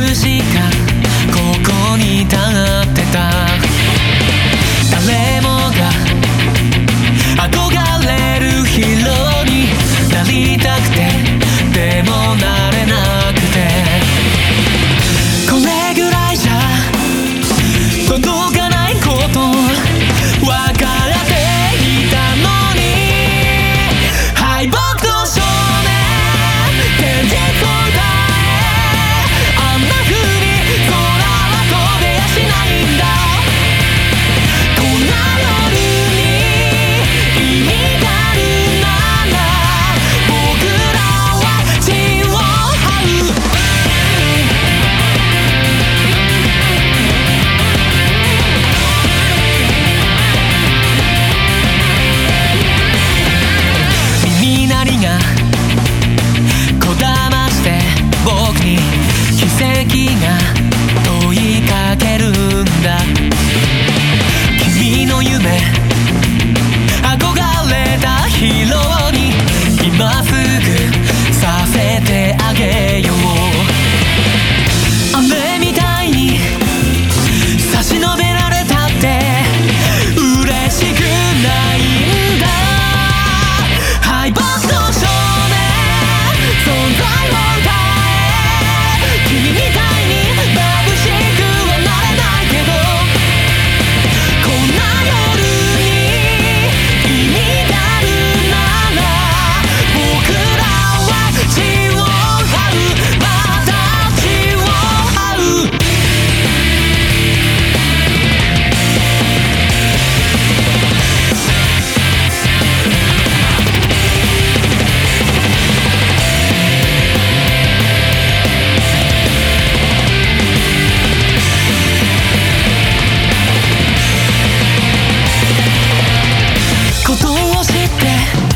くしかここにいた跡が問いかけるんだ。君の夢 don't sit back